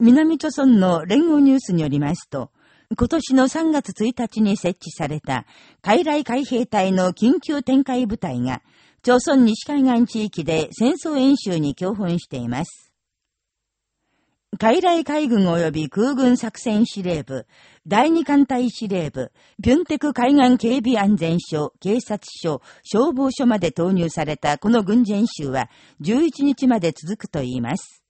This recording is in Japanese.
南朝村の連合ニュースによりますと、今年の3月1日に設置された海来海兵隊の緊急展開部隊が、朝村西海岸地域で戦争演習に共奮しています。海来海軍及び空軍作戦司令部、第二艦隊司令部、ピュンテク海岸警備安全署、警察署、消防署まで投入されたこの軍事演習は11日まで続くといいます。